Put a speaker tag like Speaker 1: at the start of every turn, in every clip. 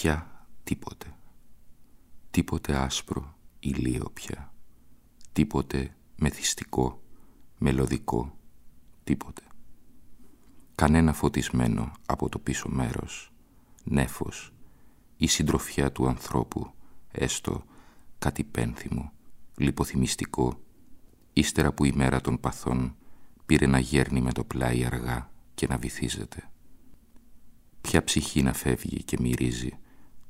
Speaker 1: Πια τίποτε. Τίποτε άσπρο ηλίο πια. Τίποτε μεθυστικό, μελωδικό, τίποτε. Κανένα φωτισμένο από το πίσω μέρος, νέφος, η συντροφιά του ανθρώπου, έστω κάτι πένθυμο, λιποθυμιστικό, ύστερα που η μέρα των παθών πήρε να γέρνει με το πλάι αργά και να βυθίζεται. Ποια ψυχή να φεύγει και μυρίζει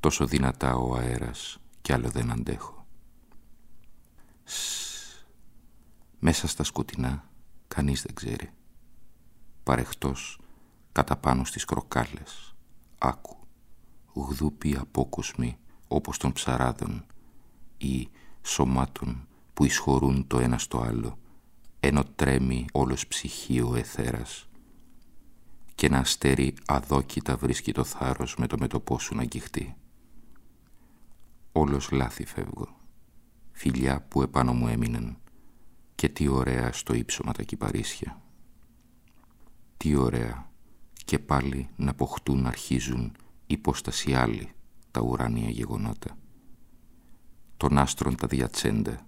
Speaker 1: τόσο δυνατά ο αέρας κι άλλο δεν αντέχω. Σ, μέσα στα σκοτεινά κανείς δεν ξέρει. Παρεχτός κατά πάνω στις κροκάλες. Άκου, γδούπι απόκοσμοι όπως των ψαράδων ή σωμάτων που εισχωρούν το ένα στο άλλο ενώ τρέμει όλος ψυχή ο εθέρας και ένα αστέρι αδόκητα βρίσκει το θάρρος με το μέτωπό σου να αγγιχτεί. Όλος λάθη φεύγω. Φιλιά που επάνω μου έμειναν και τι ωραία στο ύψωμα τα κυπαρίσια. Τι ωραία και πάλι να ποχτούν αρχίζουν υπόσταση άλλη τα ουράνια γεγονότα. Των άστρων τα διατσέντα,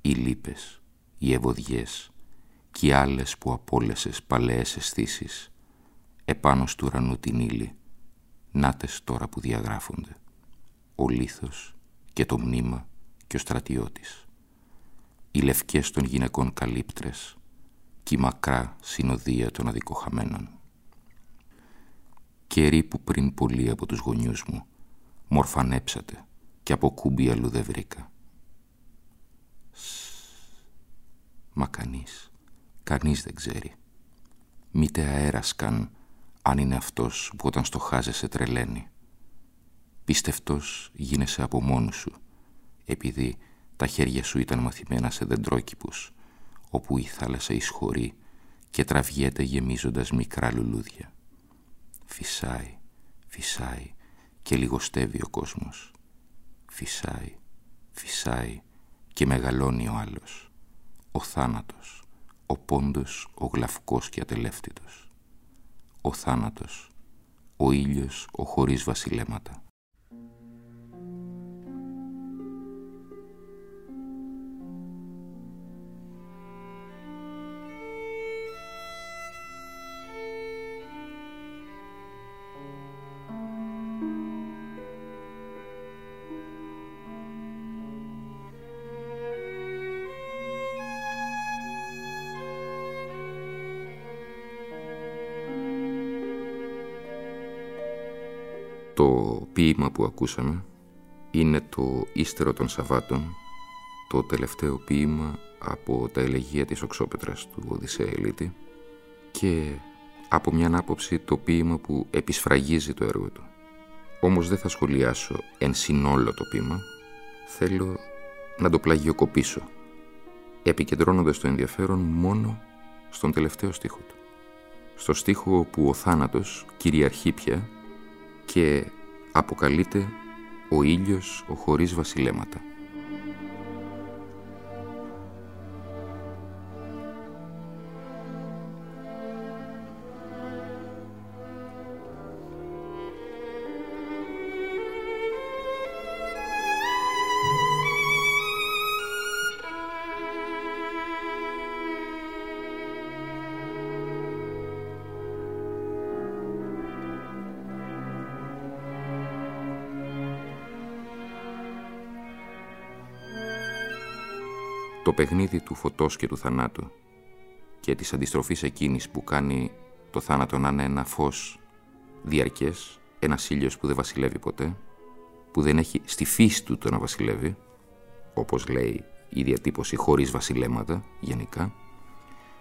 Speaker 1: οι λύπες, οι ευωδιές και οι άλλες που απόλεσες παλαιές αισθήσεις επάνω στου ουρανού την ύλη, νάτες τώρα που διαγράφονται ο λίθος και το μνήμα και ο στρατιώτης. Οι λευκές των γυναικών καλύπτρες και η μακρά συνοδεία των αδικοχαμένων. Καιροί που πριν πολύ από τους γονιούς μου μορφανέψατε και από κούμπι αλλού δεν βρήκα. Μα κανείς, κανείς δεν ξέρει. Μήτε αέρας καν αν είναι αυτός που όταν στοχάζεσαι τρελαίνει. Πίστευτος γίνεσαι από μόνος σου, επειδή τα χέρια σου ήταν μαθημένα σε δεντρόκηπους, όπου η θάλασσα εισχωρεί και τραβιέται γεμίζοντας μικρά λουλούδια. Φυσάει, φυσάει και λιγοστεύει ο κόσμος. Φυσάει, φυσάει και μεγαλώνει ο άλλος. Ο θάνατος, ο πόντος, ο γλαυκός και ατελεύτητος. Ο θάνατος, ο ήλιος, ο χωρίς βασιλέματα. Thank you. Το ποίημα που ακούσαμε είναι το «Ύστερο των Σαββάτων», το τελευταίο ποίημα από τα ελεγεία της Οξόπετρας του Οδυσσέα Ελίτη και από μια άποψη το ποίημα που επισφραγίζει το έργο του. Όμως δεν θα σχολιάσω εν συνόλο το ποίημα, θέλω να το πλαγιοκοπήσω, επικεντρώνοντας το ενδιαφέρον μόνο στον τελευταίο στίχο του. Στο στίχο που ο θάνατος κυριαρχεί πια και αποκαλείται ο ήλιος ο χωρίς βασιλέματα. Το παιχνίδι του φωτός και του θανάτου και της αντιστροφής εκείνης που κάνει το θάνατο να είναι ένα φως διαρκές, ένας ήλιος που δεν βασιλεύει ποτέ, που δεν έχει στη φύση του το να βασιλεύει, όπως λέει η διατύπωση χωρίς βασιλέματα γενικά,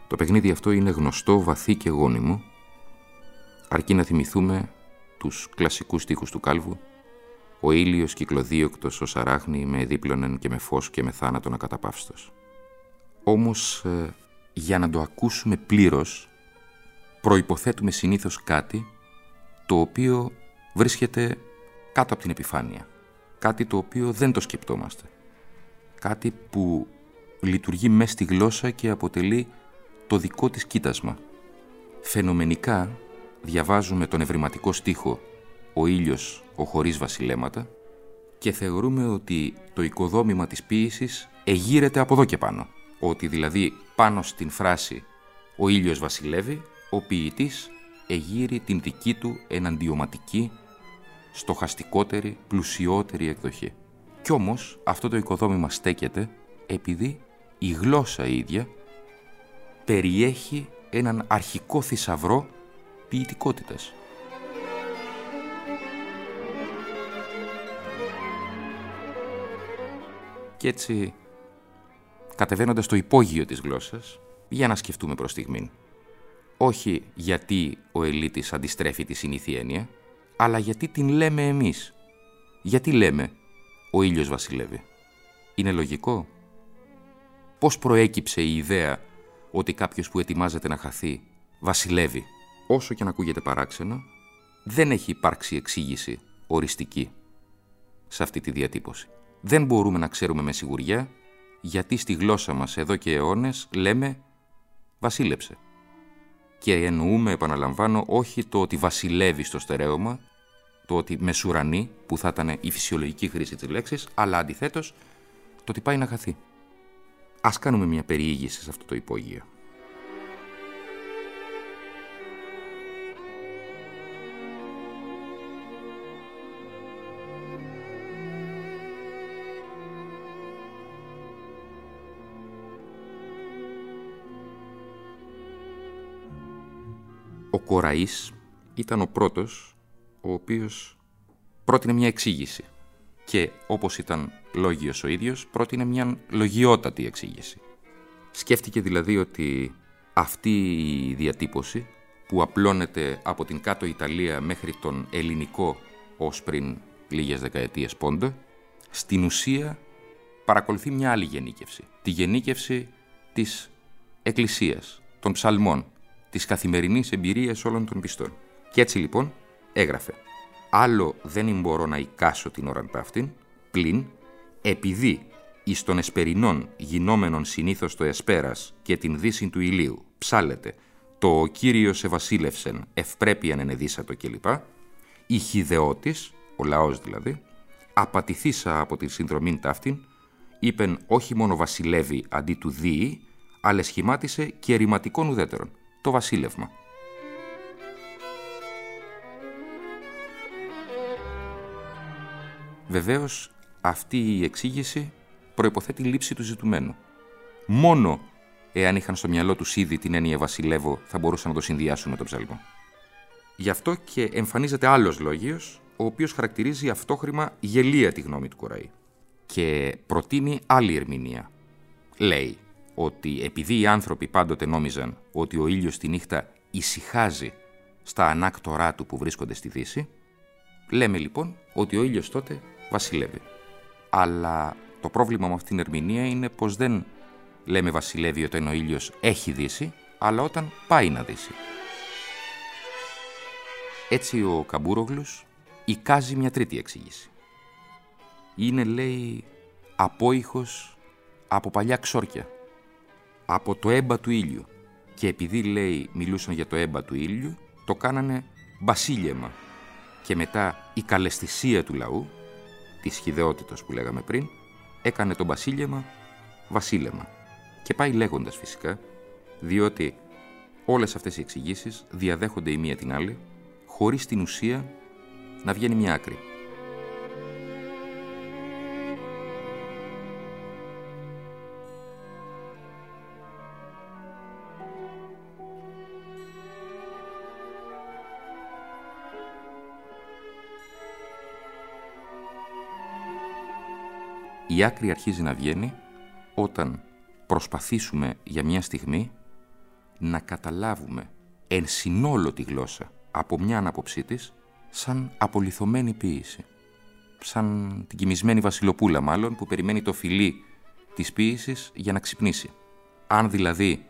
Speaker 1: το παιχνίδι αυτό είναι γνωστό, βαθύ και γόνιμο, αρκεί να θυμηθούμε τους κλασικούς στίχους του Κάλβου «Ο ήλιος κυκλοδίωκτος ως αράχνη με δίπλωνεν και με φως και με θάνατον ακαταπαύστος». Όμως, ε, για να το ακούσουμε πλήρως, προϋποθέτουμε συνήθως κάτι το οποίο βρίσκεται κάτω από την επιφάνεια. Κάτι το οποίο δεν το σκεπτόμαστε. Κάτι που λειτουργεί μέσα στη γλώσσα και αποτελεί το δικό της κοίτασμα. Φαινομενικά διαβάζουμε τον ευρηματικό στίχο «Ο ήλιος, ο χωρίς βασιλέματα» και θεωρούμε ότι το οικοδόμημα της ποίησης εγείρεται από εδώ και πάνω. Ότι δηλαδή πάνω στην φράση «Ο ήλιος βασιλεύει» ο ποιητής εγείρει την δική του εναντιωματική, στοχαστικότερη, πλουσιότερη εκδοχή. Κι όμως αυτό το οικοδόμημα στέκεται επειδή η γλώσσα ίδια περιέχει έναν αρχικό θησαυρό ποιητικότητας. Και έτσι, κατεβαίνοντας στο υπόγειο της γλώσσας, για να σκεφτούμε προς στιγμήν. Όχι γιατί ο ελίτης αντιστρέφει τη συνήθεια έννοια, αλλά γιατί την λέμε εμείς. Γιατί λέμε «ο ήλιος βασιλεύει». Είναι λογικό; Πώς προέκυψε η ιδέα ότι κάποιος που ετοιμάζεται να χαθεί βασιλεύει. Όσο και να ακούγεται παράξενο, δεν έχει υπάρξει εξήγηση οριστική σε αυτή τη διατύπωση; Δεν μπορούμε να ξέρουμε με σιγουριά γιατί στη γλώσσα μας εδώ και αιώνες λέμε «βασίλεψε». Και εννοούμε, επαναλαμβάνω, όχι το ότι βασιλεύει στο στερέωμα, το ότι μεσουρανεί, που θα ήταν η φυσιολογική χρήση της λέξης, αλλά αντιθέτως το ότι πάει να χαθεί. Ας κάνουμε μια περιήγηση σε αυτό το υπόγειο. Κοραής ήταν ο πρώτος ο οποίος πρότεινε μια εξήγηση και όπως ήταν λόγιος ο ίδιος πρότεινε μια λογιότατη εξήγηση. Σκέφτηκε δηλαδή ότι αυτή η διατύπωση που απλώνεται από την κάτω Ιταλία μέχρι τον ελληνικό ως πριν λίγες δεκαετίες πόντο, στην ουσία παρακολουθεί μια άλλη γενίκευση. Τη γενίκευση της Εκκλησίας, των ψαλμών, της καθημερινής εμπειρίας όλων των πιστών. Και έτσι λοιπόν έγραφε «Άλλο δεν μπορώ να εικάσω την ώρα ταύτην, πλην, επειδή εις των εσπερινών γινόμενων συνήθως το εσπέρας και την δύση του ηλίου ψάλεται το «Ο Κύριος ευασίλευσεν ευπρέπειαν ενεδίσατο» κλπ. Η χιδεώτης, ο λαός δηλαδή, απατηθήσα από την συνδρομή ταύτην, είπεν όχι μόνο βασιλεύει αντί του δίη, αλλά σχημάτισε και ερηματικών ουδέτερων, το βασίλευμα. Βεβαίως, αυτή η εξήγηση προϋποθέτει λήψη του ζητουμένου. Μόνο εάν είχαν στο μυαλό τους ήδη την έννοια βασιλεύω θα μπορούσαν να το συνδυάσουν με τον ψαλμό. Γι' αυτό και εμφανίζεται άλλος λόγιος, ο οποίος χαρακτηρίζει αυτόχρημα γελία τη γνώμη του Κοραή. Και προτείνει άλλη ερμηνεία. Λέει ότι επειδή οι άνθρωποι πάντοτε νόμιζαν ότι ο ήλιος τη νύχτα ησυχάζει στα ανάκτορά του που βρίσκονται στη Δύση, λέμε λοιπόν ότι ο ήλιος τότε βασιλεύει. Αλλά το πρόβλημα με αυτήν την ερμηνεία είναι πως δεν λέμε βασιλεύει όταν ο ήλιος έχει δύσει, αλλά όταν πάει να δύσει. Έτσι ο Καμπούρογλους εικάζει μια τρίτη εξήγηση. Είναι, λέει, απόϊχος από παλιά ξόρκια, από το έμπα του ήλιου. Και επειδή, λέει, μιλούσαν για το έμπα του ήλιου, το κάνανε βασίλεμα. Και μετά η καλαισθησία του λαού, της χιδεότητας που λέγαμε πριν, έκανε το βασίλεμα βασίλεμα. Και πάει λέγοντας φυσικά, διότι όλες αυτές οι εξηγήσεις διαδέχονται η μία την άλλη, χωρίς την ουσία να βγαίνει μια άκρη. Η άκρη αρχίζει να βγαίνει όταν προσπαθήσουμε για μια στιγμή να καταλάβουμε εν συνόλο τη γλώσσα από μια ανάποψή της σαν απολυθωμένη ποίηση. Σαν την κοιμισμένη βασιλοπούλα μάλλον που περιμένει το φιλί της ποίησης για να ξυπνήσει. Αν δηλαδή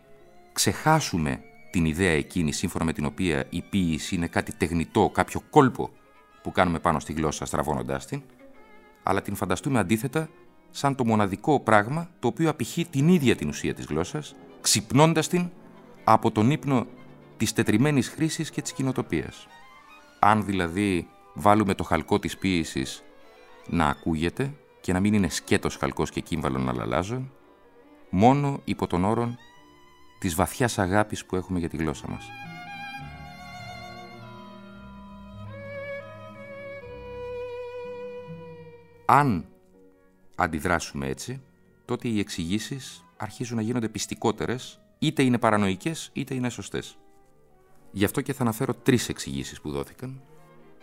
Speaker 1: ξεχάσουμε την ιδέα εκείνη σύμφωνα με την οποία η ποίηση είναι κάτι τεχνητό, κάποιο κόλπο που κάνουμε πάνω στη γλώσσα στραβώνοντάς την, αλλά την φανταστούμε αντίθετα σαν το μοναδικό πράγμα το οποίο απηχεί την ίδια την ουσία της γλώσσας, ξυπνώντας την από τον ύπνο της τετριμένης χρήσης και της κοινοτοπίας. Αν δηλαδή βάλουμε το χαλκό της ποίησης να ακούγεται και να μην είναι σκέτος χαλκός και κύμβαλον αλαλάζων, μόνο υπό τον όρον της βαθιάς αγάπης που έχουμε για τη γλώσσα μας. Αν αντιδράσουμε έτσι, τότε οι εξηγήσεις αρχίζουν να γίνονται πιστικότερες, είτε είναι παρανοϊκές είτε είναι σωστές. Γι' αυτό και θα αναφέρω τρεις εξηγήσεις που δόθηκαν.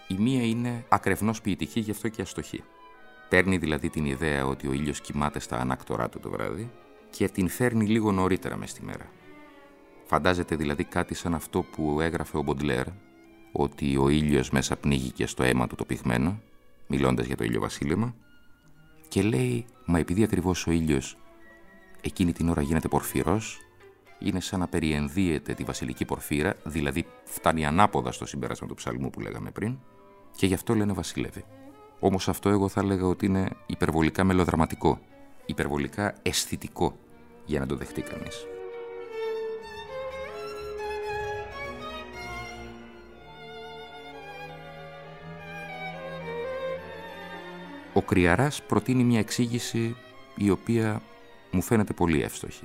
Speaker 1: Η μία είναι ακρευνώς ποιητική, γι' αυτό και αστοχή. Παίρνει δηλαδή την ιδέα ότι ο ήλιος κοιμάται στα ανάκτορά του το βράδυ και την φέρνει λίγο νωρίτερα μες στη μέρα. Φαντάζεται δηλαδή κάτι σαν αυτό που έγραφε ο Μποντλέρ, ότι ο ήλιος μέσα πνίγηκε στο αίμα του το πυγμένο, μιλώντας για το ήλιο βασίλεμα, και λέει, μα επειδή ακριβώς ο ήλιος εκείνη την ώρα γίνεται πορφυρός, είναι σαν να περιενδύεται τη βασιλική πορφύρα, δηλαδή φτάνει ανάποδα στο συμπέρασμα του ψαλμού που λέγαμε πριν, και γι' αυτό λένε βασιλεύει. Όμως αυτό εγώ θα έλεγα ότι είναι υπερβολικά μελοδραματικό, υπερβολικά αισθητικό για να το δεχτεί κανείς. Ο Κριαράς προτείνει μια εξήγηση η οποία μου φαίνεται πολύ εύστοχη.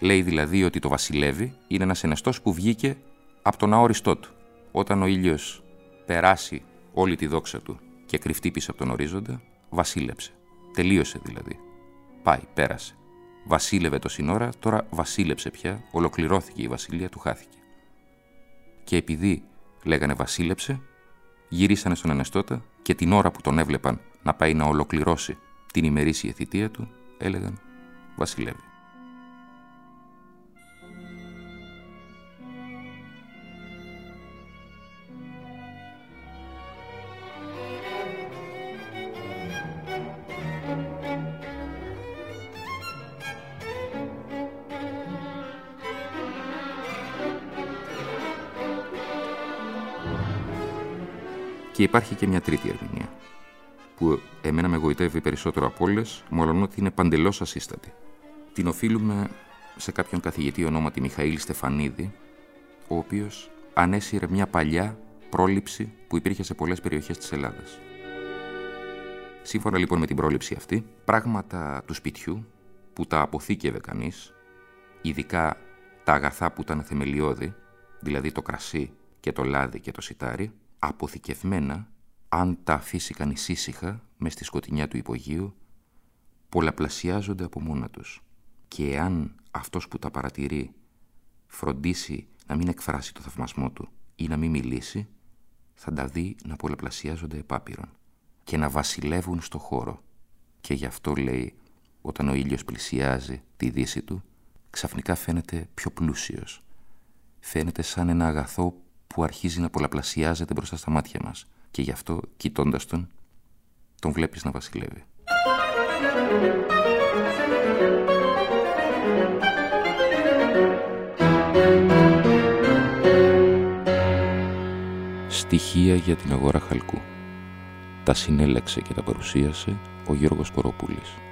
Speaker 1: Λέει δηλαδή ότι το βασιλεύει είναι ένας ενεστός που βγήκε από τον αόριστό του. Όταν ο ήλιος περάσει όλη τη δόξα του και κρυφτεί πίσω από τον ορίζοντα, βασίλεψε. Τελείωσε δηλαδή. Πάει, πέρασε. Βασίλευε το σύνορα, τώρα βασίλεψε πια, ολοκληρώθηκε η βασιλεία του, χάθηκε. Και επειδή λέγανε βασίλεψε, γυρίσανε στον Ενεστώτα και την ώρα που τον έβλεπαν να πάει να ολοκληρώσει την ημερήσια θητεία του, έλεγαν βασιλεύει. Και υπάρχει και μια τρίτη ερμηνεία, που εμένα με εγωιτεύει περισσότερο από όλες, μόλον ότι είναι παντελώς ασύστατη. Την οφείλουμε σε κάποιον καθηγητή ονόματι Μιχαήλ Στεφανίδη, ο οποίος ανέσυρε μια παλιά πρόληψη που υπήρχε σε πολλές περιοχές της Ελλάδας. Σύμφωνα λοιπόν με την πρόληψη αυτή, πράγματα του σπιτιού που τα αποθήκευε κανείς, ειδικά τα αγαθά που ήταν θεμελιώδη, δηλαδή το κρασί και το λάδι και το σιτάρι, αποθηκευμένα, αν τα αφήσει κανείς ήσυχα μες στη σκοτεινιά του υπογείου, πολλαπλασιάζονται από μόνα τους. Και εάν αυτός που τα παρατηρεί φροντίσει να μην εκφράσει το θαυμασμό του ή να μην μιλήσει, θα τα δει να πολλαπλασιάζονται επάπειρον και να βασιλεύουν στο χώρο. Και γι' αυτό λέει, όταν ο ήλιος πλησιάζει τη δύση του, ξαφνικά φαίνεται πιο πλούσιος. Φαίνεται σαν ένα αγαθό που αρχίζει να πολλαπλασιάζεται μπροστά στα μάτια μας και γι' αυτό, κοιτώντας τον, τον βλέπεις να βασιλεύει. Στοιχεία για την αγορά χαλκού. Τα συνέλεξε και τα παρουσίασε ο Γιώργος Κοροπούλης.